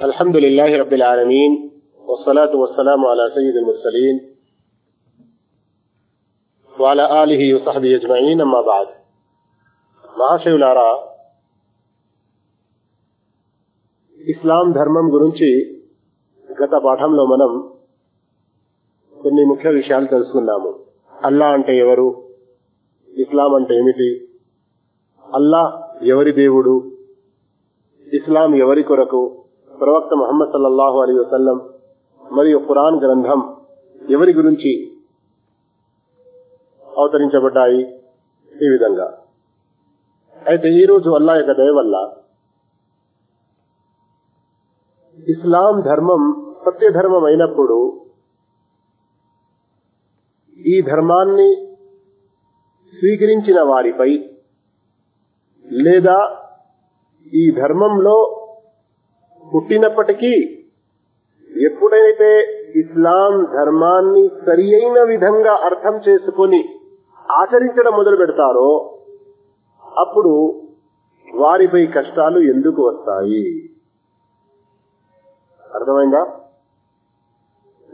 الحمد لله رب العالمين والصلاة والسلام على سيد المرسلين وعلى آله وصحبه أجمعين أما بعد మహాశివులారా ఇస్లాం ధర్మం గురించి గత పాఠంలో మనం కొన్ని ముఖ్య విషయాలు తెలుసుకున్నాము అల్లా అంటే ఎవరు ఇస్లాం అంటే ఏమిటి అల్లా ఎవరి దేవుడు ఇస్లాం ఎవరి కొరకు ప్రవక్త మొహమ్మద్ సల్లల్లాహు అలీ వసల్లం మరియు ఖురాన్ గ్రంథం ఎవరి గురించి అవతరించబడ్డాయి ఈ విధంగా. అయితే ఈ రోజు అల్లా యొక్క దయ వల్ల ఇస్లాం ధర్మం సత్య ధర్మం అయినప్పుడు ఈ ధర్మాన్ని స్వీకరించిన వారిపై లేదా ఈ ధర్మంలో పుట్టినప్పటికీ ఎప్పుడైతే ఇస్లాం ధర్మాన్ని సరి అయిన విధంగా అర్థం చేసుకుని ఆచరించడం మొదలు పెడతారో అప్పుడు వారిపై కష్టాలు ఎందుకు వస్తాయి? అర్థమైందా?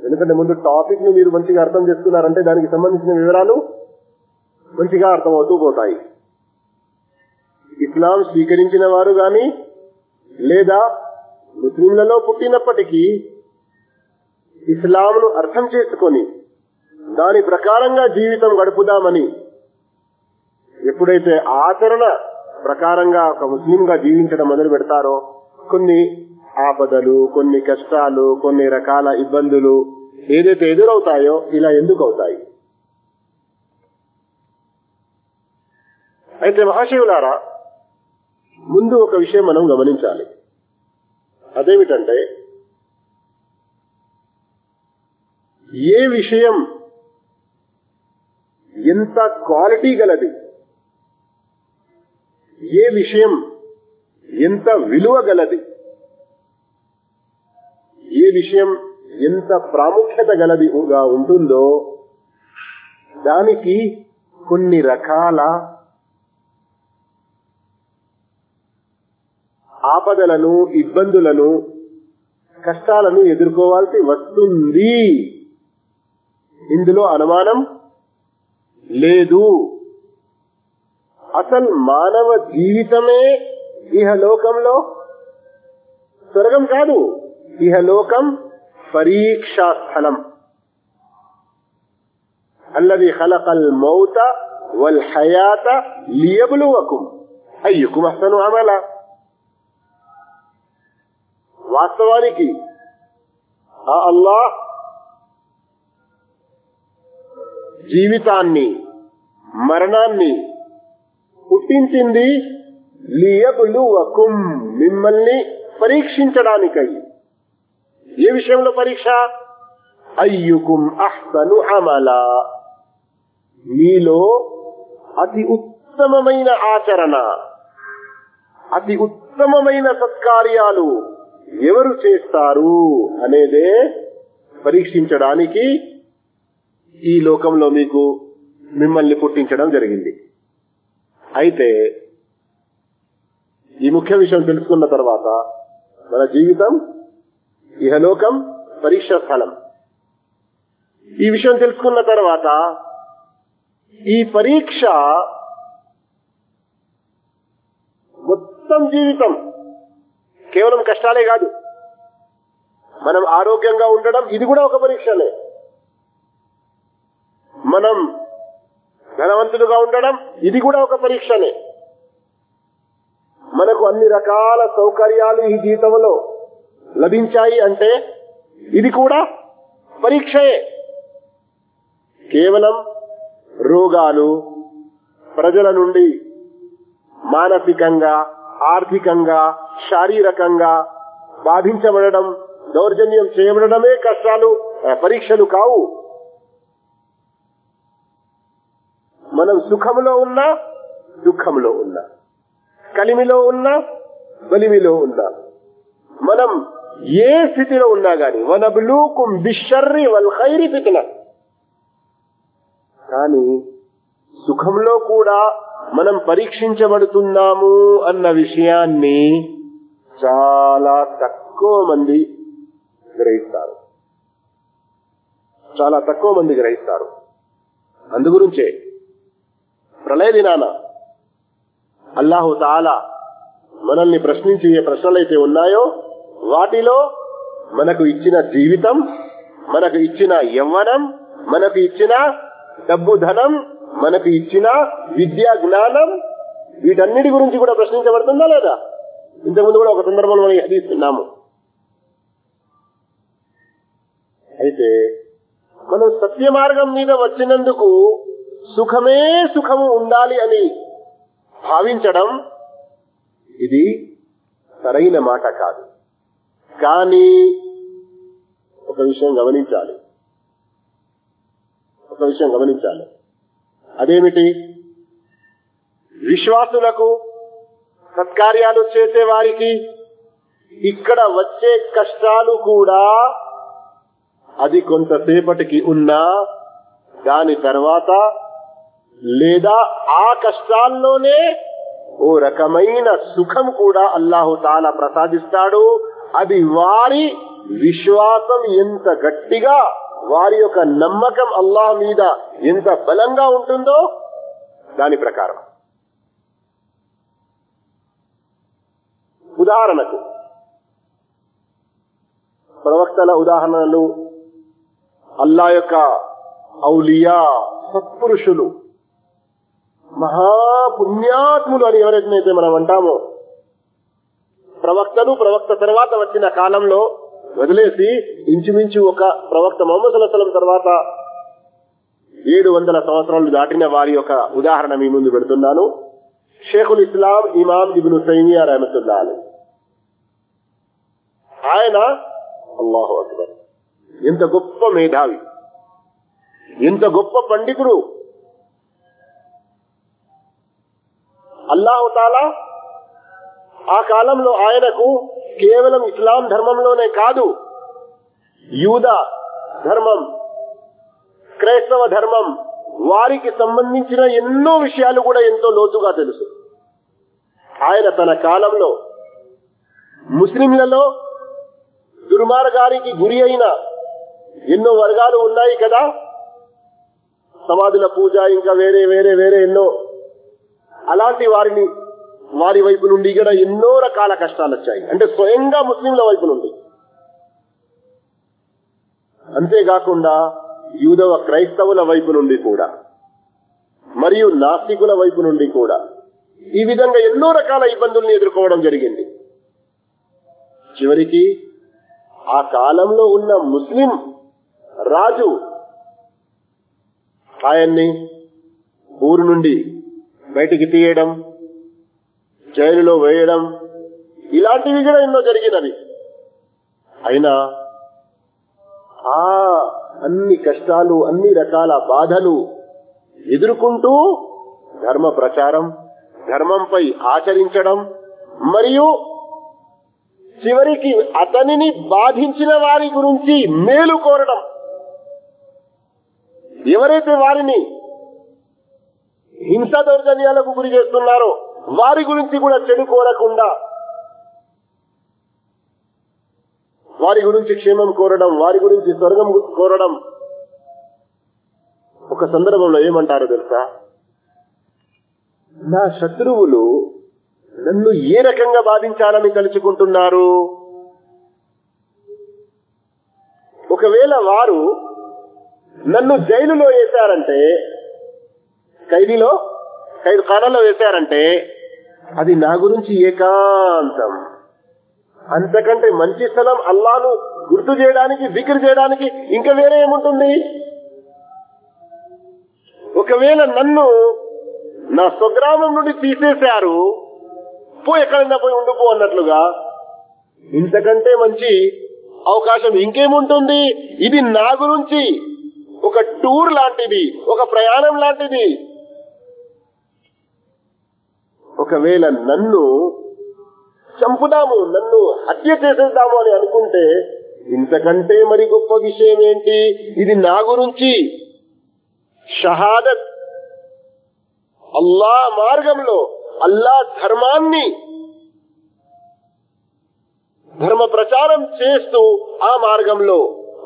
ఎందుకంటే ముందు టాపిక్ను మీరు మంచిగా అర్థం చేసుకున్నారంటే దానికి సంబంధించిన వివరాలు మంచిగా అర్థమవుతూ పోతాయి. ఇస్లాం స్వీకరించిన వారు గాని లేదా ముస్లింలలో పుట్టినప్పటికీ ఇస్లాంను అర్థం చేసుకొని దాని ప్రకారంగా జీవితం గడుపుదామని ఎప్పుడైతే ఆచరణ ప్రకారంగా ఒక ముస్లింగా జీవించడం మొదలు పెడతారో కొన్ని ఆపదలు కొన్ని కష్టాలు కొన్ని రకాల ఇబ్బందులు ఏదైతే ఎదురవుతాయో ఇలా ఎందుకు అవుతాయి అయితే మహాశివులారా ముందు ఒక విషయం మనం గమనించాలి. అదేమిటంటే ఏ విషయం ఎంత క్వాలిటీ గలది? ఏ విషయం ఎంత విలువ గలది? ఏ విషయం ఎంత ప్రాముఖ్యత గలదిగా ఉంటుందో దానికి కొన్ని రకాల ఆపదలను ఇబ్బందులను కష్టాలను ఎదుర్కోవాల్సి వస్తుంది. ఇందులో అనుమానం లేదు. అసలు మానవ జీవితమే ఇహలోకంలో స్వర్గం కాదు ఇహలోకం పరీక్షా స్థలం అల్లది ఖలకల్ మౌత వల్ హయాత లియబులువకుం. అయ్యుకుం అహ్సను అమల. వాస్తవానికి ఆ అల్లాహ్ జీవితాన్ని మరణాన్ని పుట్టించింది లియబులువకుం మిమ్మల్ని పరీక్షించడానికై. ఏ విషయంలో పరీక్ష? అయ్యుకుం అహ్సను అమల. మీలో అతి ఉత్తమమైన ఆచరణ అతి ఉత్తమమైన సత్కార్యాలు ఎవరు చేస్తారు అనేదే పరీక్షించడానికి ఈ లోకంలో మీకు మిమ్మల్ని పుట్టించడం జరిగింది. అయితే ఈ ముఖ్య విషయం తెలుసుకున్న తర్వాత మన జీవితం ఇహలోకం పరీక్ష స్థలం. ఈ విషయం తెలుసుకున్న తర్వాత ఈ పరీక్ష మొత్తం జీవితం కేవలం కష్టాలే కాదు. మనం ఆరోగ్యంగా ఉండడం ఇది కూడా ఒక పరీక్షనే మనం ధనవంతులుగా ఉండడం ఇది కూడా ఒక పరీక్షనే మనకు అన్ని రకాల సౌకర్యాలు ఈ జీవితంలో లభించాయి అంటే ఇది కూడా పరీక్షయే కేవలం రోగాలు ప్రజల నుండి మానసికంగా ఆర్థికంగా శారీరకంగా బాధించబడడం దౌర్జన్యం చేయబడమే కష్టాలు పరీక్షలు కావు. మనం సుఖంలో ఉన్నా దుఃఖంలో ఉన్నా. కలిమిలో ఉన్నా బలిమిలో ఉన్నా. మనం ఏ స్థితిలో ఉన్నా గాని వనబ్లూకుం బిషర్రి వల్ ఖైరి ఫిత్న. కానీ సుఖంలో కూడా మనం పరీక్షించబడుతున్నాము అన్న విషయాన్ని చాలా తక్కువ మంది గ్రహిస్తారు. చాలా తక్కువ మంది గ్రహిస్తారు. అందుగురించే ప్రళయ దినాన అల్లాహు తాలా మనల్ని ప్రశ్నించి ఏ ప్రశ్నలైతే ఉన్నాయో వాటిలో మనకు ఇచ్చిన జీవితం మనకు ఇచ్చిన యవ్వనం మనకు ఇచ్చిన డబ్బు ధనం మనకు ఇచ్చిన విద్యా జ్ఞానం వీటన్నిటి గురించి కూడా ప్రశ్నించబడుతుందా లేదా? ఇంతకుముందు కూడా ఒక సందర్భంలో మనం హదీస్తున్నాము అయితే మనం సత్య మార్గం మీద వచ్చినందుకు సుఖమే సుఖము ఉండాలి అని భావించడం ఇది సరైన మాట కాదు. కానీ ఒక విషయం గమనించాలి. ఒక విషయం గమనించాలి. అదేమిటి? విశ్వాసులకు సత్కార్యాలు చేసే వారికి ఇక్కడ వచ్చే కష్టాలు కూడా అది కొంతసేపటికి ఉన్నా దాని తర్వాత లేదా ఆ కష్టాల్లోనే ఓ రకమైన సుఖం కూడా అల్లాహుతాల ప్రసాదిస్తాడు. అది వారి విశ్వాసం ఎంత గట్టిగా వారి యొక్క నమ్మకం అల్లాహ్ మీద ఎంత బలంగా ఉంటుందో దాని ప్రకారం. ఉదాహరణకు ప్రవక్తల ఉదాహరణలు అల్లా యొక్క ఔలియా సత్పురుషులు మహాపుణ్యాత్ములు అని ఎవరైతే మనం అంటామో ప్రవక్తలు ప్రవక్త తర్వాత వచ్చిన కాలంలో వదిలేసి ఇంచుమించు ఒక ప్రవక్త మొహమ్మద్ సల్లం తర్వాత ఏడు వందల సంవత్సరాలు దాటిన వారి యొక్క ఉదాహరణ మీ ముందు పెడుతున్నాను. షేఖుల్ ఇస్లాం ఇమాం ఇబ్ను తైమియా రహమతుల్లా అలీ ఆయన అల్లాహు అక్బర్. ఇంత గొప్ప మేధావి. ఇంత గొప్ప పండితుడు. అల్లాహుతాలా ఆ కాలంలో ఆయనకు కేవలం ఇస్లాం ధర్మంలోనే కాదు యూద ధర్మం క్రైస్తవ ధర్మం వారికి సంబంధించిన ఎన్నో విషయాలు కూడా ఎంతో లోతుగా తెలుసు. ఆయన తన కాలంలో ముస్లింలలో దుర్మార్గానికి గురి అయిన ఎన్నో వర్గాలు ఉన్నాయి కదా. సమాధుల పూజ ఇంకా వేరే వేరే వేరే ఎన్నో. అలాంటి వారిని వారి వైపు నుండి కూడా ఎన్నో రకాల కష్టాలు వచ్చాయి. అంటే స్వయంగా ముస్లింల వైపు నుండి. అంతేకాకుండా యూదవ క్రైస్తవుల వైపు నుండి కూడా మరియు నాస్తికుల వైపు నుండి కూడా ఈ విధంగా ఎన్నో రకాల ఇబ్బందుల్ని ఎదుర్కోవడం జరిగింది. చివరికి ఆ కాలంలో ఉన్న ముస్లిం రాజు ఆయన్ని ఊరు నుండి బయటికి తీయడం జైలులో వేయడం ఇలాంటివి కూడా ఎన్నో జరిగినవి. అయినా ఆ అన్ని కష్టాలు అన్ని రకాల బాధలు ఎదుర్కొంటూ ధర్మ ప్రచారం ధర్మంపై ఆచరించడం మరియు చివరికి అతనిని బాధించిన వారి గురించి మేలు కోరడం. ఎవరైతే వారిని హింస దౌర్జన్యాలకు గురి చేస్తున్నారో వారి గురించి కూడా చెడు కోరకుండా వారి గురించి క్షేమం కోరడం వారి గురించి స్వర్గం కోరడం ఒక సందర్భంలో ఏమంటారు తెలుసా? నా శత్రువులు నన్ను ఏ రకంగా బాధించాలని తలుచుకుంటున్నారు? ఒకవేళ వారు నన్ను జైలులో వేశారంటే ఖైదీలో ఖైదు ఖానాలో వేశారంటే అది నా గురించి ఏకాంతం. అంతకంటే మంచి స్థలం అల్లాను గుర్తు చేయడానికి దిక్రు చేయడానికి ఇంకా వేరే ఏముంటుంది? ఒకవేళ నన్ను నా స్వగ్రామం నుండి తీసేశారు పో ఎక్కడైనా పోయి ఉండిపో అన్నట్లుగా ఇంతకంటే మంచి అవకాశం ఇంకేముంటుంది? ఇది నా గురించి ఒక టూర్ లాంటిది ఒక ప్రయాణం లాంటిది. ఒకవేళ నన్ను చంపుదాము నన్ను హత్య చేసేద్దాము అని అనుకుంటే ఇంతకంటే మరి గొప్ప విషయం ఏంటి? ఇది నా గురించి. షహాదత్. అల్లా మార్గంలో అల్లా ధర్మాన్ని ధర్మ ప్రచారం చేస్తూ ఆ మార్గంలో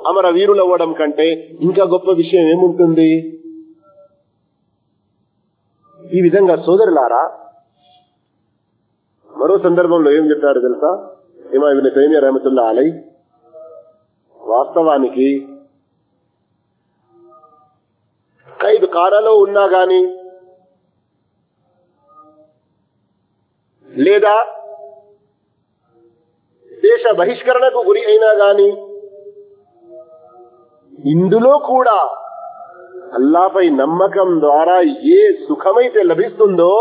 అమర వీరులవ్వడం కంటే ఇంకా గొప్ప విషయం ఏముంటుంది? ఈ విధంగా సోదరులారా మరో సందర్భంలో ఏం చెప్పారు తెలుసా? ఏమా ఇవిన తైమియా రహమతుల్లా అలై వాస్తవానికి ఖైదు కారాలో ఉన్నా గాని లేదా దేశ బహిష్కరణకు గురి అయినా గాని ఇందులో కూడా అల్లాపై నమ్మకం ద్వారా ఏ సుఖమైతే లభిస్తుందో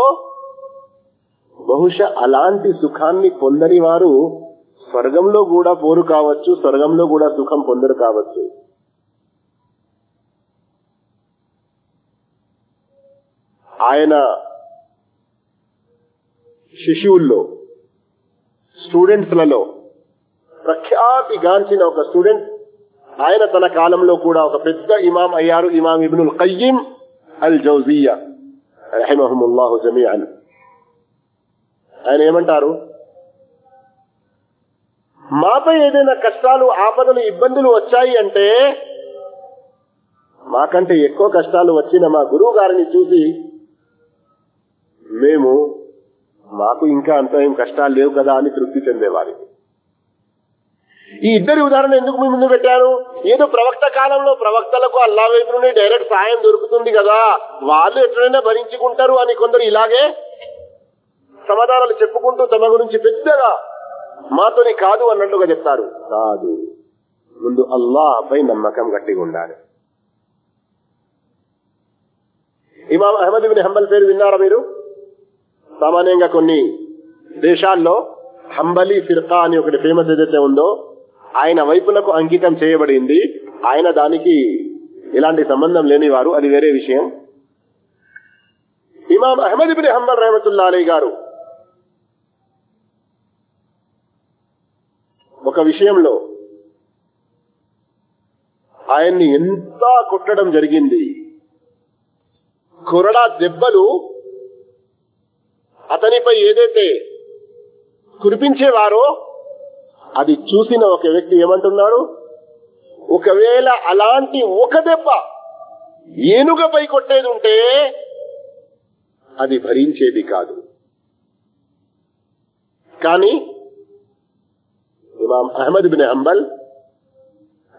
బహుశా అలాంటి సుఖాన్ని పొందని వారు స్వర్గంలో కూడా పోరు కావచ్చు స్వర్గంలో కూడా సుఖం పొందరు కావచ్చు. ఆయన శిశువుల్లో స్టూడెంట్స్లలో ప్రఖ్యాతి గాంచిన ఒక స్టూడెంట్ ఆయన తన కాలంలో కూడా ఒక పెద్ద ఇమాం అయ్యారు ఇమాం ఇబ్నుల్ కయ్యిం అల్ జౌజియా రహిమహముల్లాహు జమీఅన్ ఆయన ఏమంటారు? మాపై ఏదైనా కష్టాలు ఆపదలు ఇబ్బందులు వచ్చాయి అంటే మాకంటే ఎక్కువ కష్టాలు వచ్చిన మా గురువు గారిని చూసి మేము మాకు ఇంకా అంత ఏం కష్టాలు లేవు కదా అని తృప్తి చెందేవారికి ఈ ఇద్దరి ఉదాహరణ ఎందుకు మీ ముందు పెట్టాను ఏదో ప్రవక్త కాలంలో ప్రవక్తలకు అల్లా వైపు నుండి డైరెక్ట్ సాయం దొరుకుతుంది కదా. వాళ్ళు ఎట్లయినా భరించుకుంటారు అని కొందరు ఇలాగే సమాధానాలు చెప్పుకుంటూ తమ గురించి పెద్దగా మాతోని కాదు అన్నట్టుగా చెప్తారు. కాదు. ముందు అల్లాహపై నమ్మకం గట్టిగా ఉండాలి. ఇమాం అహ్మద్ బిన్ హంబల్ పేరు విన్నారా మీరు? సామాన్యంగా కొన్ని దేశాల్లో హంబలి ఫిర్కా అని ఒకటి ఫేమస్ ఏదైతే ఉందో ఆయన వైపులకు అంకితం చేయబడింది. ఆయన దానికి ఎలాంటి సంబంధం లేనివారు. అది వేరే విషయం. ఇమాం అహ్మద్ బిన్ హంబల్ రహమతుల్లా అలీ గారు ఒక విషయంలో ఆయన్ని ఎంత కొట్టడం జరిగింది. కొరడా దెబ్బలు అతనిపై ఏదైతే కురిపించేవారో అది చూసిన ఒక వ్యక్తి ఏమంటున్నాడు? ఒకవేళ అలాంటి ఒక దెబ్బ ఏనుగపై కొట్టేది ఉంటే అది భరించేది కాదు. కానీ ఇమాం అహ్మద్ బిన్ హంబల్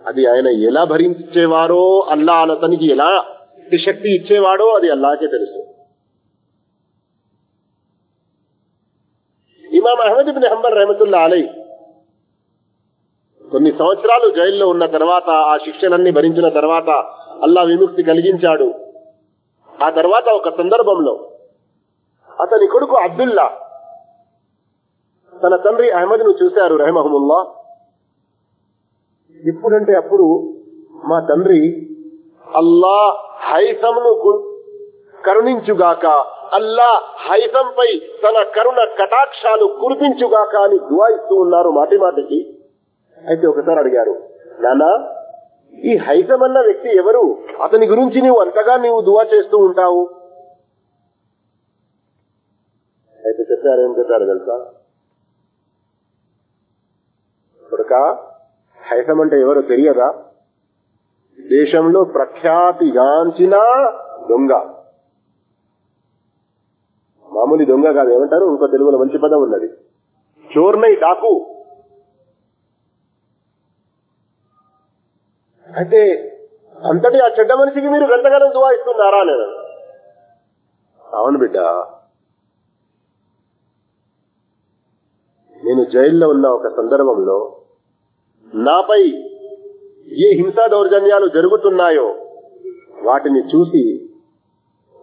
అది ఆయన ఎలా భరించేవారో అల్లా అతనికి ఎలా శక్తి ఇచ్చేవాడో అది అల్లాకే తెలుసు. ఇమాం అహ్మద్ బిన్ హంబల్ రహమతుల్లా అలై కొన్ని సంవత్సరాలు జైల్లో ఉన్న తర్వాత ఆ శిక్షలన్నీ భరించిన తర్వాత అల్లా విముక్తి కలిగించాడు. ఆ తర్వాత ఒక సందర్భంలో అతని కొడుకు అబ్దుల్లా తన తండ్రి అహ్మద్ను చూశారు రహమహముల్లా. ఇప్పుడంటే అప్పుడు మా తండ్రి అల్లా హైసంను కరుణించుగాక. అల్లా హైతంపై తన కరుణ కటాక్షాలు కురిపించుగాక అని దువా ఇస్తూ ఉన్నారు మాటి మాటికి. అయితే ఒకసారి అడిగారు నానా ఈ హైతం అన్న వ్యక్తి ఎవరు? అతని గురించి నీవు అంతగా నీవు దువా చేస్తూ ఉంటావు. అయితే చెప్పారు ఏం చెప్పారు తెలుసా? కొడుక హైతం అంటే ఎవరో తెలియదా? దేశంలో ప్రఖ్యాతిగాంచిన దొంగ. మామూలు దొంగ కాదు. ఏమంటారు? ఇంకో తెలుగులో మంచి పదం ఉన్నది. చోర్నై డాకు. అయితే అంతటి ఆ చెడ్డ మనిషికి మీరు గంటగానం దువా ఇస్తున్నారా నేను అవును బిడ్డ. నేను జైల్లో ఉన్న ఒక సందర్భంలో నాపై ఏ హింసా దౌర్జన్యాలు జరుగుతున్నాయో వాటిని చూసి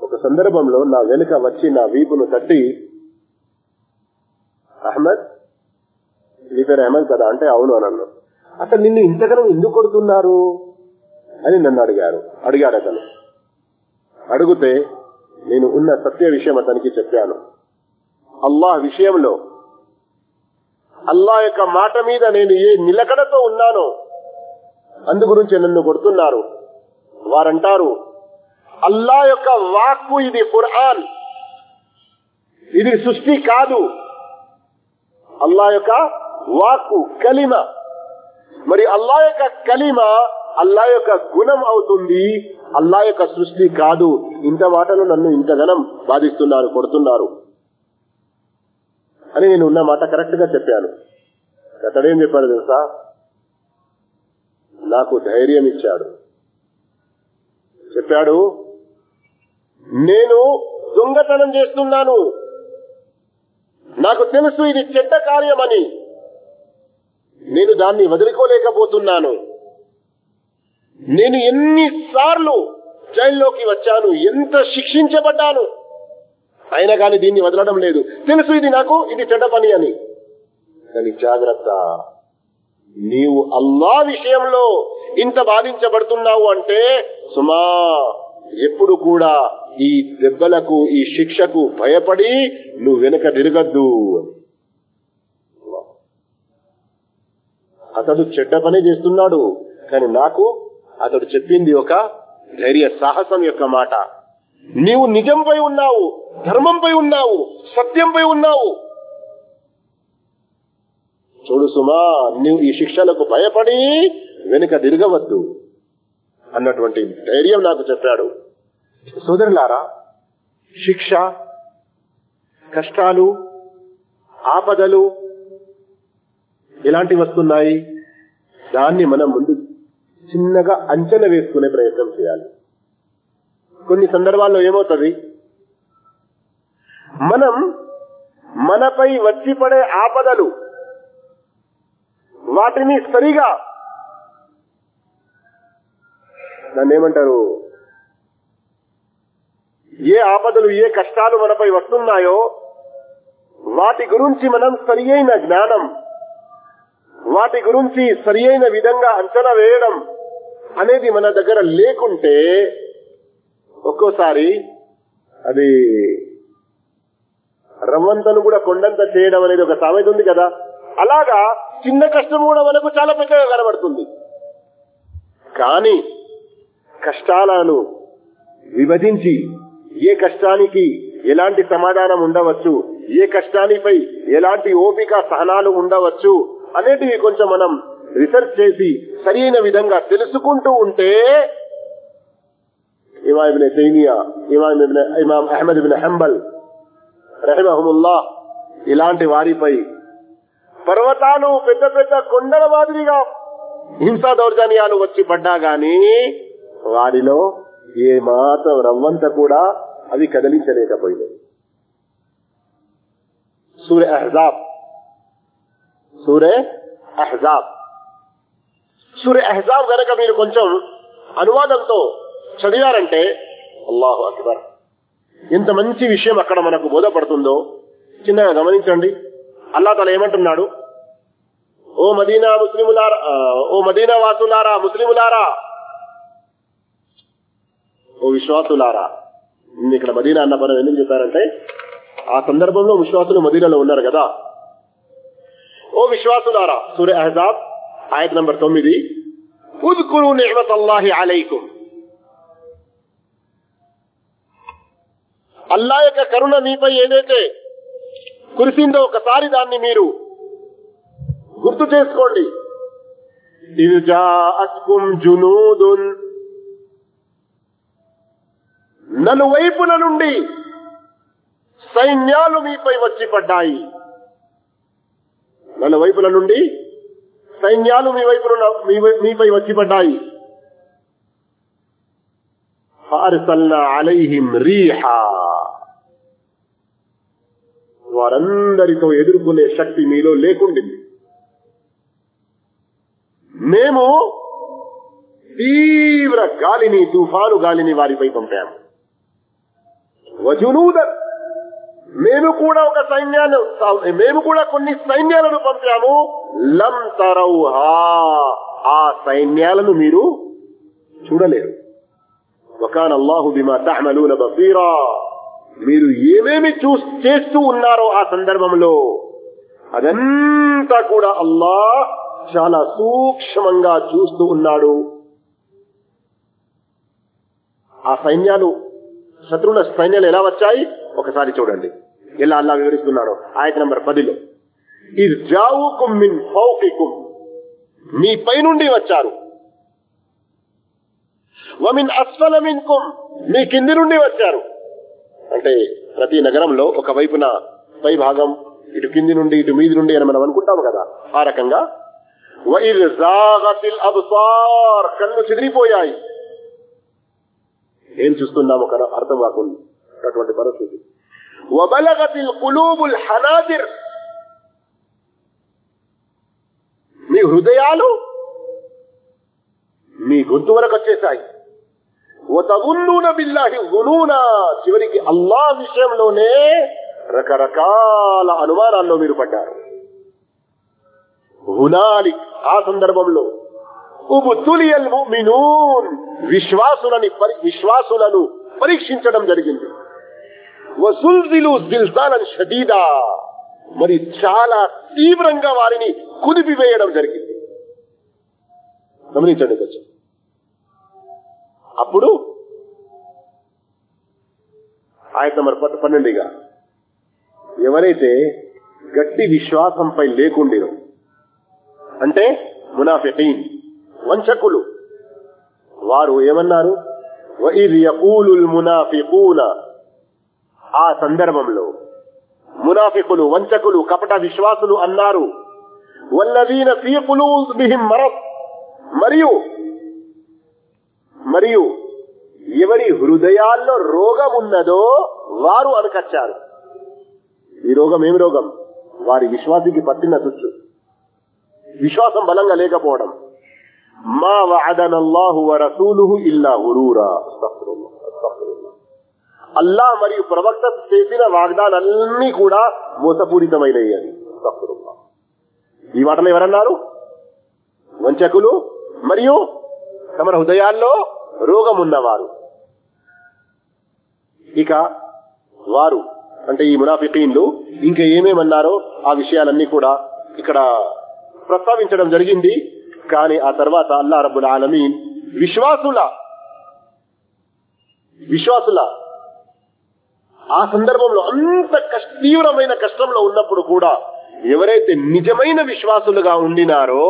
ఒక సందర్భంలో నా వెనుక వచ్చి నా వీపును తట్టి అహ్మద్ నీ పేరు అహ్మద్ కదా? అంటే అవును అని అన్నాను అసలు నిన్ను ఇంతకనం ఎందుకు కొడుతున్నారు? అని నన్ను అడిగారు. అడిగాడు అతను. అడిగితే నేను ఉన్న సత్య విషయం అతనికి చెప్పాను. అల్లాహ్ విషయంలో అల్లా యొక్క మాట మీద నేను ఏ నిలకడతో ఉన్నానో అందు గురించి నన్ను కొడుతున్నారు. వారంటారు అల్లా యొక్క వాక్కు ఇది ఖురాన్ ఇది సృష్టి కాదు. అల్లా యొక్క వాక్కు కలిమ. మరి అల్లా యొక్క కలిమ అల్లా యొక్క గుణం అవుతుంది. అల్లా యొక్క సృష్టి కాదు. ఇంత మాటలు నన్ను ఇంతగనం బాధిస్తున్నారు కొడుతున్నారు. అని నేను ఉన్న మాట కరెక్ట్గా చెప్పాను. అతడేం చెప్పాడు తెలుసా? నాకు ధైర్యం ఇచ్చాడు. చెప్పాడు నేను దొంగతనం చేస్తున్నాను. నాకు తెలుసు ఇది చెడ్డ కార్యమని. నేను దాన్ని వదులుకోలేకపోతున్నాను. నేను ఎన్నిసార్లు జైల్లోకి వచ్చాను ఎంత శిక్షించబడ్డాను. అయినా కానీ దీన్ని వదలడం లేదు. తెలుసు ఇది నాకు ఇది చెడ్డ పని అని. కానీ జాగ్రత్త నీవు అల్లా విషయంలో ఇంత బాధించబడుతున్నావు అంటే సుమా ఎప్పుడు కూడా ఈ దెబ్బలకు ఈ శిక్షకు భయపడి నువ్వు వెనక తిరగద్దు అని. అతడు చెడ్డ పని చేస్తున్నాడు కానీ నాకు అతడు చెప్పింది ఒక ధైర్య సాహసం యొక్క మాట. నీవు నిజంపై ఉన్నావు ధర్మంపై ఉన్నావు సత్యంపై ఉన్నావు. చూడు సుమా నీవు ఈ శిక్షలకు భయపడి వెనుక తిరగవద్దు. అన్నటువంటి ధైర్యం నాకు చెప్పాడు. సోదరులారా శిక్ష కష్టాలు ఆపదలు ఎలాంటివి వస్తున్నాయి? దాన్ని మనం ముందు చిన్నగా అంచనా వేసుకునే ప్రయత్నం చేయాలి. కొన్ని సందర్భాల్లో ఏమవుతుంది? మనం మనపై వచ్చి పడే ఆపదలు వాటిని సరిగా దాన్ని ఏమంటారు ఏ ఆపదలు ఏ కష్టాలు మనపై వస్తున్నాయో వాటి గురించి మనం సరి అయిన జ్ఞానం వాటి గురించి సరి అయిన విధంగా అంచనా వేయడం అనేది మన దగ్గర లేకుంటే ఒక్కోసారి అది రవ్వంతను కూడా కొండంత చేయడం అనేది ఒక సామెత ఉంది కదా. అలాగా చిన్న కష్టం కూడా మనకు చాలా పెద్దగా కనబడుతుంది. కానీ కష్టాలను విభజించి ఏ కష్టానికి ఎలాంటి సమాధానం ఉండవచ్చు ఏ కష్టానిపై ఎలాంటి ఓపిక సహనాలు ఉండవచ్చు అనేటివి కొంచెం మనం రీసెర్చ్ చేసి సరైన విధంగా తెలుసుకుంటూ ఉంటే ఇమాం ఇబ్న తైమియా ఇమాం ఇబ్న ఇమాం అహ్మద్ ఇబ్న హంబల్ రహిమహముల్లా ఇలాంటి వారిపై పర్వతాలు పెద్ద పెద్ద కొండల మాదిరిగా హింసా దౌర్జన్యాలు వచ్చి పడ్డా గానీ వారిలో ఏ మాత్రం రవ్వంత కూడా అవి కదిలించలేకపోయినాయి. సూర్య అహజాబ్. సూర్య అహజాబ్. సూర్య అహజాబ్ గనక మీరు కొంచెం అనువాదంతో చదివారంటే అల్లాహు అక్బర్. ఎంత మంచి విషయం అక్కడ మనకు బోధపడుతుందో చిన్నగా గమనించండి. అల్లా తన ఏమంటున్నాడు? ఓ మదీనా ముస్లిములారా ఓ మదీనా వాసులారా ముస్లిములారా ఓ విశ్వాసులారా నిన్న ఇక్కడ మదీనా అన్న పదం ఎందుకు చెప్పారంటే ఆ సందర్భంలో విశ్వాసులు మదీనాలో ఉన్నారు కదా. ఓ విశ్వాసులారా సూర్య అహజాబ్ ఆయత నంబర్ తొమ్మిది. ఉద్కురు నిహమత్ అల్లాహి అలైకుం. అల్లా యొక్క కరుణ మీపై ఏదైతే కురిసిందో ఒకసారి దాన్ని మీరు గుర్తు చేసుకోండి. ఇది జాఅత్కుం జునూదున్. నలువైపుల నుండి సైన్యాలు మీపై వచ్చి పడ్డాయి. నలువైపుల నుండి సైన్యాలు మీ వైపు మీపై వచ్చి పడ్డాయి. వారందరితో ఎదుర్కొనే శక్తి మీలో లేకుండింది. మేము తీవ్ర గాలిని తుఫాను గాలిని వారిపై పంపాము. వజునూద మేము కూడా ఒక సైన్యాన్ని మేము కూడా కొన్ని సైన్యాలను పంపాము. లం తరౌహా. ఆ సైన్యాలను మీరు చూడలేరు. వకాన్ అల్లాహు బిమా తహమలూన బసీరా. మీరు ఏమేమి చూ చేస్తూ ఉన్నారో ఆ సందర్భంలో అదంతా కూడా అల్లా చాలా సూక్ష్మంగా చూస్తూ ఉన్నాడు. ఆ సైన్యాలు శత్రువుల సైన్యాలు ఎలా వచ్చాయి? ఒకసారి చూడండి. ఎలా అల్లా వివరిస్తున్నాడు. ఆయత నంబర్ పదిలో. ఇది జావుకుం మిన్ మీ పైనుండి వచ్చారు. వమిన్ అస్ఫల మిన్కుం. మీ కింది నుండి వచ్చారు. అంటే ప్రతి నగరంలో ఒక వైపున పై భాగం ఇటు కింది నుండి ఇటు మీది నుండి అని మనం అనుకుంటాము కదా. ఆ రకంగా వైర్ కళ్ళు చెదిరిపోయాయి. ఏం చూస్తున్నామో కదా అర్థం కాకుండా అటువంటి పరిస్థితి. వబలగతిల్ కులూబుల్ హనాదిర్. మీ హృదయాలు మీ గొంతు వరకు వచ్చేసాయి వతగున్నూన బిల్లాహి గునూనా. చివరికి అల్లా విషయంలోనే రకరకాల అనుమానాల్లో మీరు పడ్డారు. హునాలి ఆ సందర్భంలో ఉబుతులియల్ ముమినూన్. విశ్వాసులని పరి- విశ్వాసులను పరీక్షించడం జరిగింది. వసుల్జిలు జిల్జాలన్ షదీదా. మరి చాలా తీవ్రంగా వారిని కుదిపివేయడం జరిగింది. గమనించండి కొంచెం. అప్పుడు ఆయన నెంబర్ పన్నెండుగా. ఎవరైతే గట్టి విశ్వాసంపై లేకుండిరో అంటే మునాఫికీన్ వంచకులు వారు ఏమన్నారు? మునాఫికూన. ఆ సందర్భంలో మునాఫికులు వంచకులు కపట విశ్వాసులు అన్నారు వల్లదీన ఫీ మరియు మరియు ఎవరి హృదయాల్లో రోగం ఉన్నదో వారు అనకచ్చారు ఈ రోగం ఏమి రోగం? వారి విశ్వాసికి పట్టిన తుచ్చు. విశ్వాసం బలంగా లేకపోవడం. మా వఅదనల్లాహు వరసూలుహు ఇల్లా హురూరా మరియు ప్రవక్త చేసిన వాగ్దానాలన్నీ కూడా మోసపూరితమైనవి అని ఈ మాటలు ఎవరన్నారు? వంచకులు మరియు తమ హృదయాల్లో రోగం ఉన్నవారు ఇక వారు అంటే ఈ మునాఫికీన్లు ఇంకా ఏమేమన్నారో ఆ విషయాలన్నీ కూడా ఇక్కడ ప్రస్తావించడం జరిగింది. కానీ ఆ తర్వాత అల్లా రబుల్ ఆలమీన్ విశ్వాసుల విశ్వాసుల ఆ సందర్భంలో అంత తీవ్రమైన కష్టంలో ఉన్నప్పుడు కూడా ఎవరైతే నిజమైన విశ్వాసులుగా ఉండినారో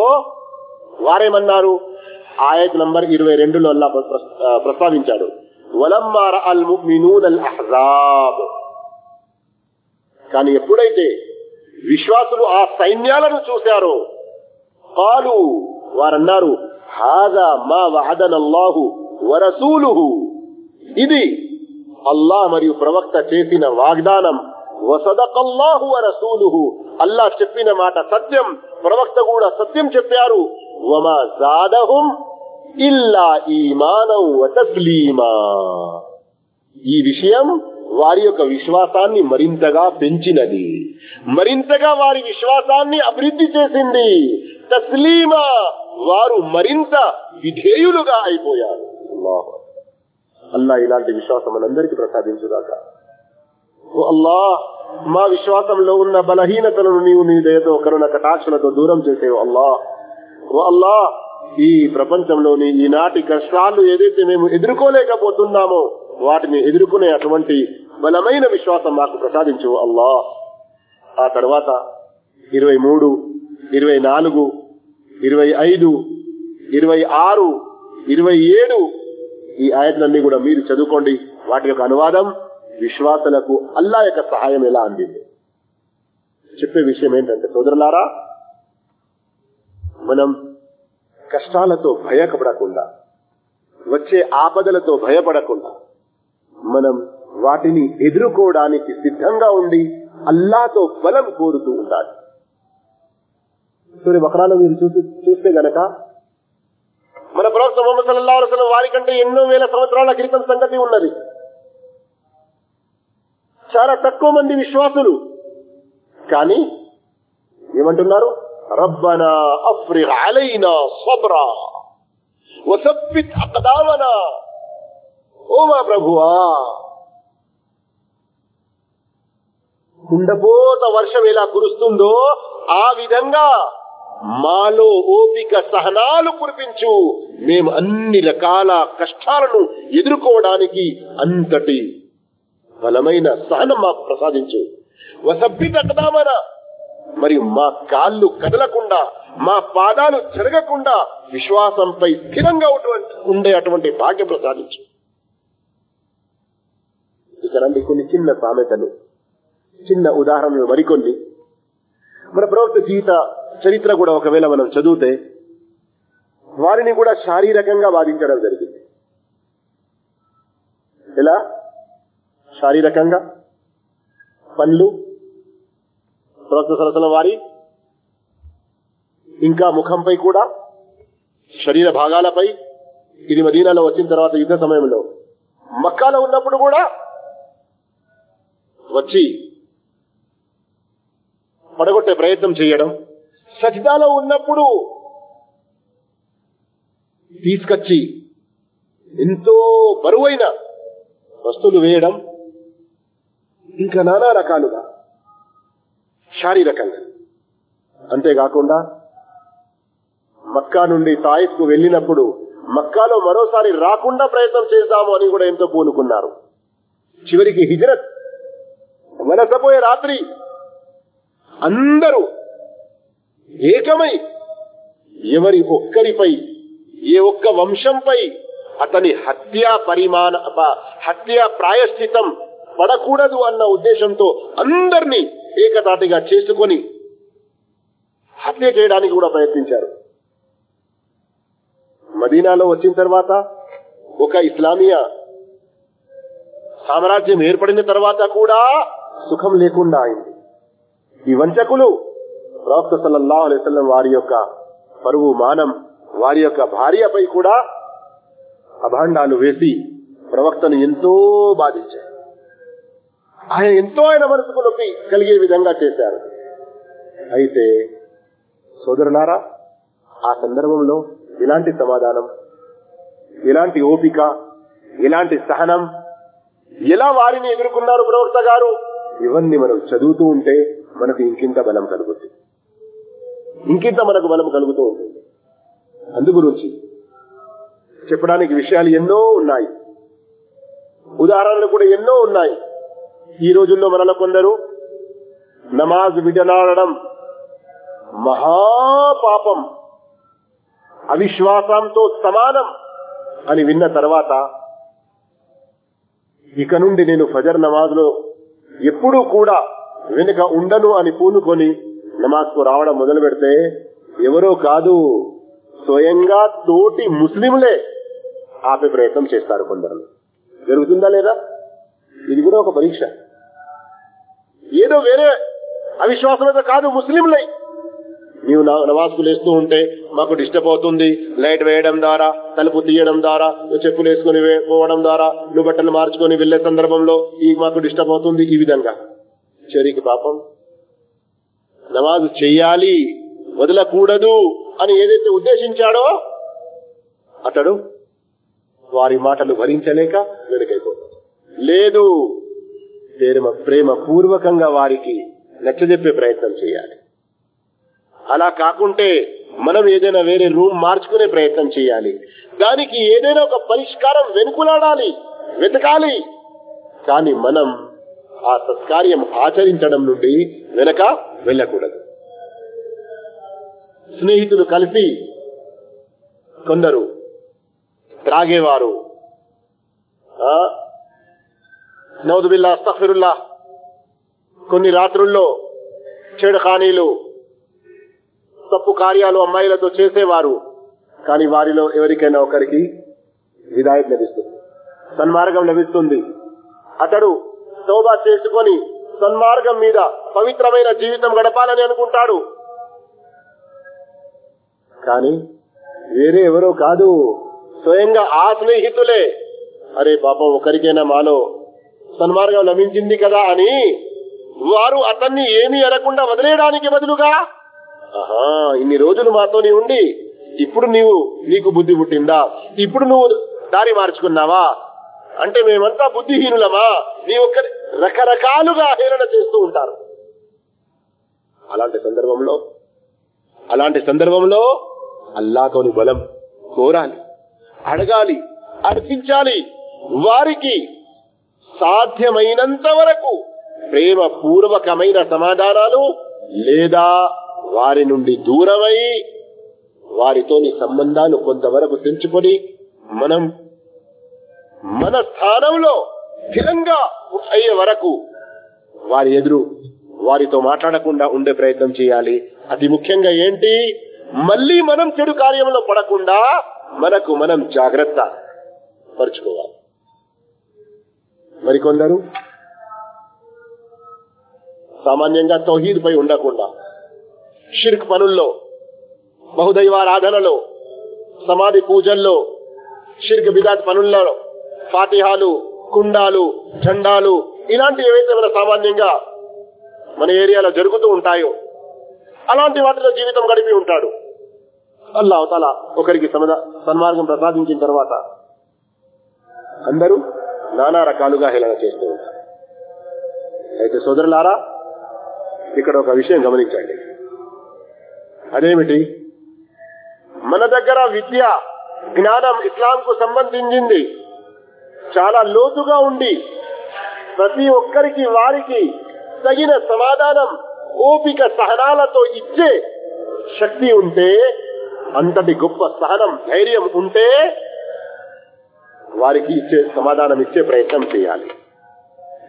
వారేమన్నారు? ఆయత్ నంబర్ ఇరవై రెండులో అల్లా ప్రస్తావించాడు. వలమ్మార అల్ ముమినూన్ అల్ అహ్జాబ్. కానీ ఎప్పుడైతే విశ్వాసులు ఆ సైన్యాలను చూశారో కాలు వారన్నారు హాజా మా వహదనల్లాహు వరసూలుహు ఇది అల్లాహ్ మరియు ప్రవక్త చేసిన వాగ్దానం వసదకల్లాహు వరసూలుహు అల్లాహ్ చెప్పిన మాట సత్యం ప్రవక్త కూడా సత్యం చెప్పారు వమా జాదహుం ఇల్లా ఈమానం వతస్లీమా ఈ విషయం వారి యొక్క విశ్వాసాన్ని మరింతగా పెంచినది. మరింతగా వారి విశ్వాసాన్ని అభివృద్ధి చేసింది. తస్లీమా వారు మరింత విధేయులుగా అయిపోయారు. అల్లా ఇలాంటి విశ్వాసం మనందరికీ ప్రసాదించుగాక. ఓ అల్లా మా విశ్వాసంలో ఉన్న బలహీనతలను నీవు నీ దయతో కరుణ కటాక్షలతో దూరం చేసేవు అల్లా ఓ అల్లా ఈ ప్రపంచంలోని ఈనాటి కష్టాలు ఏదైతే మేము ఎదుర్కోలేకపోతున్నామో వాటిని ఎదుర్కొనే అటువంటి బలమైన విశ్వాసం మాకు ప్రసాదించు అల్లా. ఆ తర్వాత ఇరవై మూడు ఇరవై నాలుగు ఇరవై ఐదు ఇరవై ఆరు ఇరవై ఏడు ఈ ఆయతలన్నీ కూడా మీరు చదువుకోండి. వాటి యొక్క అనువాదం విశ్వాసులకు అల్లా యొక్క సహాయం ఎలా అందింది? చెప్పే విషయం ఏంటంటే సోదరులారా మనం కష్టాలతో భయపడకుండా వచ్చే ఆపదలతో భయపడకుండా మనం వాటిని ఎదుర్కోవడానికి సిద్ధంగా ఉండి అల్లాతో బలం కోరుతూ ఉండాలి. సూర్య మీరు చూసి చూస్తే గనక మన ప్రవక్త మొహమ్మద్ సల్లాహు అసలు వారికంటే ఎన్నో వేల సంవత్సరాల క్రితం సంగతి ఉన్నది. చాలా తక్కువ మంది విశ్వాసులు. కానీ ఏమంటున్నారు? రబ్బనా అఫ్రిగ్ అలైనా సబ్రా వసబ్బిత్ అకదామనా. ఓ మా ప్రభువా కుండపోత వర్షం ఎలా కురుస్తుందో ఆ విధంగా మాలో ఓపిక సహనాలు కురిపించు. మేము అన్ని రకాల కష్టాలను ఎదుర్కోవడానికి అంతటి బలమైన సహనం మాకు ప్రసాదించు. వసబ్బిత కదామన. మరియు మా కాళ్ళు కదలకుండా మా పాదాలు చెరగకుండా విశ్వాసంపై స్థిరంగా ఉండే అటువంటి భాగ్యం ప్రసాదించు. ఇక్కడ కొన్ని చిన్న సామెతలు. చిన్న ఉదాహరణలు మరికొన్ని. మన ప్రవక్త జీవిత చరిత్ర కూడా ఒకవేళ మనం చదివితే వారిని కూడా శారీరకంగా బాధించడం జరిగింది. ఎలా? శారీరకంగా? పండ్లు ప్రవక్త సరసల వారి? ఇంకా ముఖంపై కూడా? శరీర భాగాలపై? ఇది మదీనాలో వచ్చిన తర్వాత యుద్ధ సమయంలో. మక్కాలో ఉన్నప్పుడు కూడా? వచ్చి పడగొట్టే ప్రయత్నం చేయడం. సజిదాలో ఉన్నప్పుడు తీసుకొచ్చి ఎంతో బరువైన వస్తువులు వేయడం ఇంకా నానా రకాలుగా శారీరకంగా. అంతేకాకుండా మక్కా నుండి తాయిఫ్కు వెళ్ళినప్పుడు మక్కాలో మరోసారి రాకుండా ప్రయత్నం చేద్దాము అని కూడా ఎంతో పూనుకున్నారు. చివరికి హిజరత్ వలసపోయే రాత్రి అందరూ ఏకమై ఎవరి ఒక్కరిపై ఏ ఒక్క వంశంపై అతని హత్యా పరిమాణ హత్య హత్యా ప్రాయశ్చితం పడకూడదు అన్న ఉద్దేశంతో అందరినీ ఏకతాటిగా చేసుకొని హత్య చేయడానికి కూడా ప్రయత్నించారు. మదీనాలో వచ్చిన తర్వాత ఒక ఇస్లామియా సామ్రాజ్యం ఏర్పడిన తర్వాత కూడా సుఖం లేకుండా అయింది. ఈ వంచకులు ప్రవక్త సల్లల్లాహు అలైహి వారి యొక్క పరువు మానం వారి యొక్క భార్యపై కూడా అభాండాలు వేసి ప్రవక్తను ఎంతో బాధించారు. ఆయన ఎంతో ఆయన మనసుకు నొప్పి కలిగే విధంగా చేశారు. అయితే సోదరులారా ఆ సందర్భంలో ఎలాంటి సమాధానం ఎలాంటి ఓపిక ఎలాంటి సహనం ఎలా వారిని ఎదుర్కొన్నారు ప్రవక్త గారు? ఇవన్నీ మనం చదువుతూ ఉంటే మనకు ఇంకింత బలం కలుగుతుంది ఇంకింత మనకు బలం కలుగుతూ ఉంటుంది. అందు గురించి చెప్పడానికి విషయాలు ఎన్నో ఉన్నాయి. ఉదాహరణలు కూడా ఎన్నో ఉన్నాయి. ఈ రోజుల్లో మనలో కొందరు నమాజ్ విడనాడడం మహాపాపం అవిశ్వాసంతో సమానం అని విన్న తర్వాత ఇక నుండి నేను ఫజర్ నమాజ్లో ఎప్పుడూ కూడా వెనుక ఉండను అని పూనుకొని నమాజ్కు రావడం మొదలు పెడితే ఎవరో కాదు స్వయంగా తోటి ముస్లింలే ఆపే ప్రయత్నం చేస్తారు కొందరు. జరుగుతుందా లేదా? ఇది కూడా ఒక పరీక్ష. ఏదో వేరే అవిశ్వాసమైతే కాదు ముస్లింలే నీవు నమాజ్కు లేస్తూ ఉంటే మాకు డిస్టర్బ్ అవుతుంది లైట్ వేయడం ద్వారా తలుపు తీయడం ద్వారా నువ్వు చెప్పులు వేసుకుని పోవడం ద్వారా నువ్వు బట్టలు మార్చుకొని వెళ్ళే సందర్భంలో ఈ మాకు డిస్టర్బ్ అవుతుంది ఈ విధంగా. చెరికి పాపం. నమాజ్ చెయ్యాలి వదలకూడదు అని ఏదైతే ఉద్దేశించాడో అతడు వారి మాటలు భరించలేక వెనుకైపోతాడు. లేదు ప్రేమ ప్రేమ పూర్వకంగా వారికి నచ్చజెప్పే ప్రయత్నం చేయాలి అలా కాకుంటే మనం ఏదైనా వేరే రూమ్ మార్చుకునే ప్రయత్నం చేయాలి దానికి ఏదైనా ఒక పరిష్కారం వెనుకులాడాలి వెతకాలి. కానీ మనం ఆ సత్కార్యం ఆచరించడం నుండి వెనక వెళ్ళకూడదు. స్నేహితులు కలిసి కొందరు త్రాగేవారు. నౌదుబిల్లా అస్తఫిరుల్లా. కొన్ని రాత్రుల్లో చెడుఖానీలు తప్పు కార్యాలు అమ్మాయిలతో చేసేవారు. కానీ వారిలో ఎవరికైనా ఒకరికి హిదాయత్ లభిస్తుంది. సన్మార్గం లభిస్తుంది. అతడు తోబా చేసుకొని సన్మార్గం మీద పవిత్రమైన జీవితం గడపాలని అనుకుంటాడు. కానీ వేరే ఎవరో కాదు స్వయంగా ఆ స్నేహితులే. అరే పాపం ఒకరికైనా మాలో సన్మార్గం లభించింది కదా అని వారు అతన్ని ఏమీ అనకుండా వదిలేయడానికి బదులుగా ఆహా ఇన్ని రోజులు మాతోని ఉండి ఇప్పుడు నీవు నీకు బుద్ధి పుట్టిందా? ఇప్పుడు నువ్వు దారి మార్చుకున్నావా? అంటే మేమంతా బుద్ధిహీనులమా? నీ ఒక్క రకరకాలుగా హేళన చేస్తూ ఉంటారు. అలాంటి సందర్భంలో అలాంటి సందర్భంలో అల్లాతోని బలం కోరాలి అడగాలి అర్పించాలి. వారికి సాధ్యమైనంత వరకు ప్రేమ పూర్వకమైన సమాధానాలు లేదా వారి నుండి దూరమై వారితోని సంబంధాలు కొంతవరకు తెంచుకొని మనం మన స్థానంలో స్థిరంగా అయ్యే వరకు వారి ఎదురు వారితో మాట్లాడకుండా ఉండే ప్రయత్నం చేయాలి. అతి ముఖ్యంగా ఏంటి? మళ్ళీ మనం చెడు కార్యంలో పడకుండా మనకు మనం జాగ్రత్త పరుచుకోవాలి. మరికొందరు? సామాన్యంగా తౌహీద్ పై ఉండకుండా షిర్క్ పనుల్లో బహుదైవారాధనలో సమాధి పూజల్లో షిర్క్ బిదాత్ పనుల్లో ఫాతిహాలు కుండాలు జెండాలు ఇలాంటివి ఏవైతే మన సామాన్యంగా మన ఏరియాలో జరుగుతూ ఉంటాయో అలాంటి వాటిలో జీవితం గడిపి ఉంటాడు. అల్లా అవతల ఒకరికి సన్మార్గం ప్రసాదించిన తర్వాత అందరూ నానా రకాలుగా హేళన చేస్తూ ఉంటారు. అయితే సోదరులారా ఇక్కడ ఒక విషయం గమనించండి. అదేమిటి? మన దగ్గర విద్య జ్ఞానం ఇస్లాంకు సంబంధించింది చాలా లోతుగా ఉండి ప్రతి ఒక్కరికి వారికి తగిన సమాధానం ఓపిక సహనాలతో ఇచ్చే శక్తి ఉంటే అంతటి గొప్ప సహనం ధైర్యం ఉంటే వారికి ఇచ్చే సమాధానం ఇచ్చే ప్రయత్నం చేయాలి.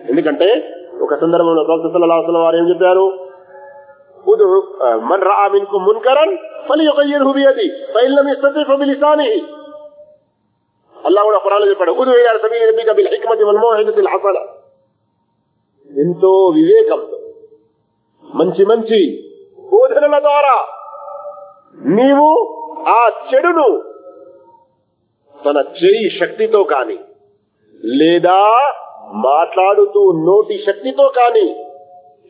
ఎందుకంటే ఒక సందర్భంలో ప్రవక్త సల్లల్లాహు వారు ఏం చెప్పారు? ఉదు మన్ రా మిన్కు మున్కరన్ ఫలియుగయ్యిర్హు బియది ఫఇన్ లమ్ యస్తతి ఫబిలిసానిహి అల్లా కూడా ఖురాన్లో చెప్పాడు ఉదు ఇలా సబీలి రబ్బిక బిల్ హిక్మతి వల్ మౌఇదతిల్ హసన. ఎంతో వివేకంతో మంచి మంచి బోధనల ద్వారా నీవు ఆ చెడును తన చేయి శక్తితో కాని లేదా మాట్లాడుతూ నోటి శక్తితో కాని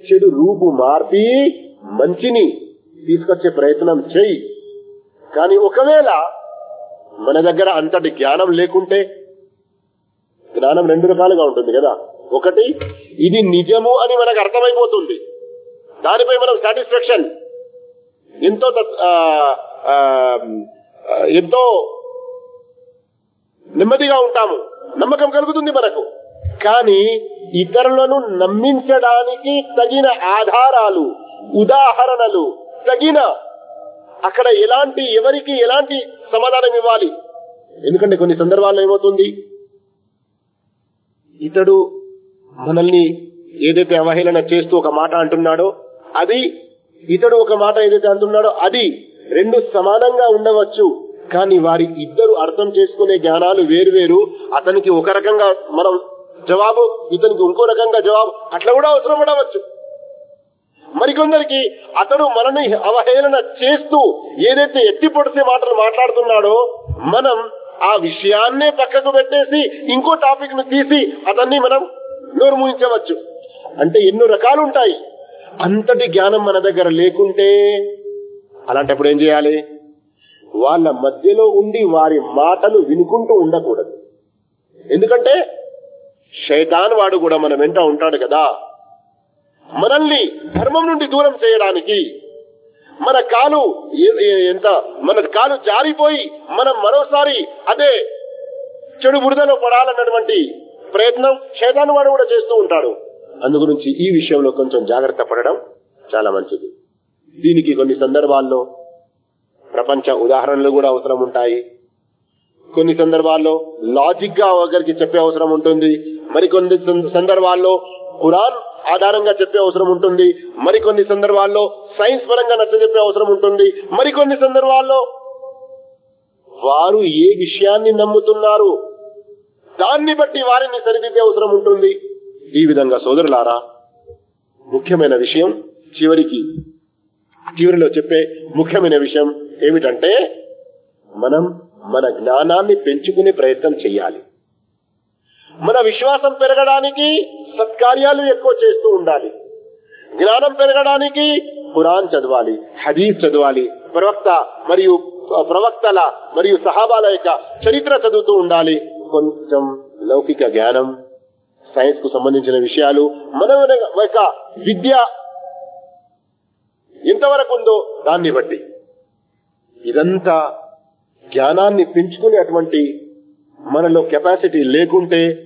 చెడు రూపు మార్పి మంచిని తీసుకొచ్చే ప్రయత్నం చేయి. కానీ ఒకవేళ మన దగ్గర అంతటి జ్ఞానం లేకుంటే జ్ఞానం రెండు రకాలుగా ఉంటుంది కదా. ఒకటి ఇది నిజము అని మనకు అర్థమైపోతుంది. దానిపై మనం సాటిస్ఫాక్షన్ ఎంతో ఆ, ఎంతో నెమ్మదిగా ఉంటాము. నమ్మకం కలుగుతుంది మనకు. కానీ ఇతరులను నమ్మించడానికి తగిన ఆధారాలు ఉదాహరణలు తగిన అక్కడ ఎలాంటి ఎవరికి ఎలాంటి సమాధానం ఇవ్వాలి? ఎందుకంటే కొన్ని సందర్భాల్లో ఏమవుతుంది? ఇతడు మనల్ని ఏదైతే అవహేళన చేస్తూ ఒక మాట అంటున్నాడో అది ఇతడు ఒక మాట ఏదైతే అంటున్నాడో అది రెండు సమానంగా ఉండవచ్చు. కానీ వారి ఇద్దరు అర్థం చేసుకునే జ్ఞానాలు వేరువేరు అతనికి ఒక రకంగా మనం జవాబు ఇతనికి ఇంకో రకంగా జవాబు అట్లా కూడా అవసరం పడవచ్చు మరికొందరికి అతడు మనని అవహేళన చేస్తూ ఏదైతే ఎత్తి పొడిసే మాటలు మాట్లాడుతున్నాడో మనం ఆ విషయాన్నే పక్కకు పెట్టేసి ఇంకో టాపిక్ను తీసి అతన్ని మనం నోరు మూయించవచ్చు. అంటే ఎన్నో రకాలు ఉంటాయి అంతటి జ్ఞానం మన దగ్గర లేకుంటే అలాంటప్పుడు ఏం చేయాలి? వాళ్ళ మధ్యలో ఉండి వారి మాటలు వినుకుంటూ ఉండకూడదు. ఎందుకంటే శైతాన్ వాడు కూడా మన వెంట ఉంటాడు కదా. మనల్ని ధర్మం నుండి దూరం చేయడానికి మన కాలు ఎంత? మన కాలు జారిపోయి మనం మరోసారి అదే చెడు బురదలో పడాలన్నటువంటి ప్రయత్నం క్షేతాను వాడు కూడా చేస్తూ ఉంటాడు. అందుగురించి ఈ విషయంలో కొంచెం జాగ్రత్త పడడం చాలా మంచిది. దీనికి కొన్ని సందర్భాల్లో ప్రపంచ ఉదాహరణలు కూడా అవసరం ఉంటాయి. కొన్ని సందర్భాల్లో లాజిక్గా ఒకరికి చెప్పే అవసరం ఉంటుంది. మరికొన్ని సందర్భాల్లో ఖురాన్ ఆధారంగా చెప్పే అవసరం ఉంటుంది. మరికొన్ని సందర్భాల్లో సైన్స్ పరంగా నచ్చ చెప్పే అవసరం ఉంటుంది. మరికొన్ని సందర్భాల్లో వారు ఏ విషయాన్ని నమ్ముతున్నారు? దాన్ని బట్టి వారిని సరిదిద్దే అవసరం ఉంటుంది. ఈ విధంగా సోదరులారా ముఖ్యమైన విషయం చివరికి చివరిలో చెప్పే ముఖ్యమైన విషయం ఏమిటంటే మనం మన జ్ఞానాన్ని పెంచుకునే ప్రయత్నం చేయాలి. మన విశ్వాసం పెరగడానికి సత్కార్యాలు ఎక్కువ చేస్తూ ఉండాలి. జ్ఞానం పెరగడానికి ఖురాన్ చదవాలి హదీస్ చదవాలి ప్రవక్త మరియు ప్రవక్తల మరియు సహాబాల యొక్క చరిత్ర చదువుతూ ఉండాలి. కొంచెం లౌకిక జ్ఞానం సైన్స్కు సంబంధించిన విషయాలు మన యొక్క విద్య ఎంతవరకు ఉందో దాన్ని బట్టి. ఇదంతా జ్ఞానాన్ని పెంచుకునే అటువంటి మనలో కెపాసిటీ లేకుంటే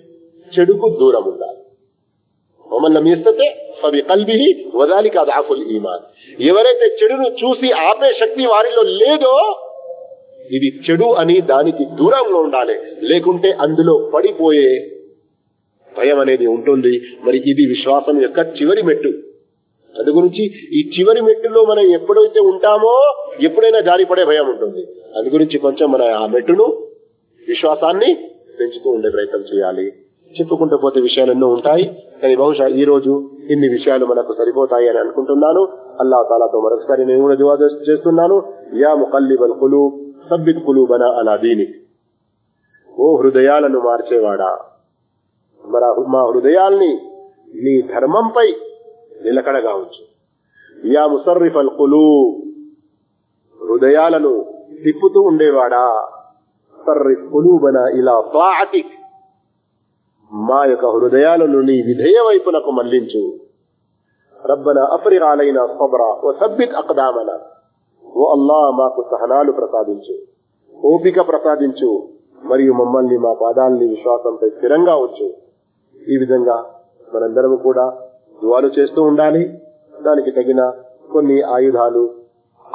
చెడుకు దూరం ఉండాలి ఒమల్లం ఇస్తే ఫబి కల్బిహి వదాలిక అదాఫుల్ ఈమాన్ ఎవరైతే చెడును చూసి ఆపే శక్తి వారిలో లేదో ఇది చెడు అని దానికి దూరంగా ఉండాలి లేకుంటే అందులో పడిపోయే భయం అనేది ఉంటుంది మరి ఇది విశ్వాసం యొక్క చివరి మెట్టు అందు గురించి ఈ చివరి మెట్టులో మనం ఎప్పుడైతే ఉంటామో ఎప్పుడైనా జారిపడే భయం ఉంటుంది అందు గురించి కొంచెం మన ఆ మెట్టును విశ్వాసాన్ని పెంచుతూ ఉండే ప్రయత్నం చేయాలి చెప్పుకుంటూ పోతే విషయాలు ఎన్నో ఉంటాయి. కానీ బహుశా ఈ రోజు ఇన్ని విషయాలు మనకు సరిపోతాయి అని అనుకుంటున్నాను. అల్లా తాలాతో మరొకసారి నేను కూడా దువా చేస్తున్నాను. యా ముకల్లిబల్ కులు సబ్బిత్ కులూబన అలా దీని ఓ హృదయాలను మార్చేవాడా? మన మా హృదయాల్ని నీ ధర్మంపై నిలకడగా ఉంచు. యా ముసర్రిఫ్ అల్ కులూ హృదయాలను తిప్పుతూ ఉండేవాడా? సర్రిఫ్ కులూబన ఇలా తాఅతిక్ మా యొక్క హృదయాలను నీ విధేయ వైపునకు మళ్ళించు. రబ్బన అపరిరాలైన సబరా ఓ సబ్బిత్ అకదామన. ఓ అల్లా మాకు సహనాలు ప్రసాదించు. ఓపిక ప్రసాదించు. మరియు మమ్మల్ని మా పాదాలని విశ్వాసంపై స్థిరంగా వచ్చు ఈ విధంగా మనందరము కూడా దువాలు చేస్తూ ఉండాలి. దానికి తగిన కొన్ని ఆయుధాలు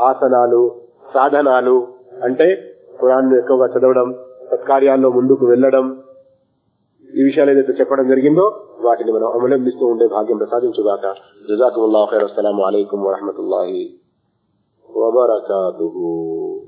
ఆసనాలు సాధనాలు అంటే ఖురాన్ ఎక్కువగా చదవడం సత్కార్యాల్లో ముందుకు వెళ్ళడం ఈ విషయాలు ఏదైతే చెప్పడం జరిగిందో వాటిని మనం అవలంబిస్తూ ఉండే భాగ్యం ప్రసాదించుగాక. జజాకుల్లా ఖైర్ అస్సలం అయికం వరహమతుల్లాhi వబర్కాతుహు.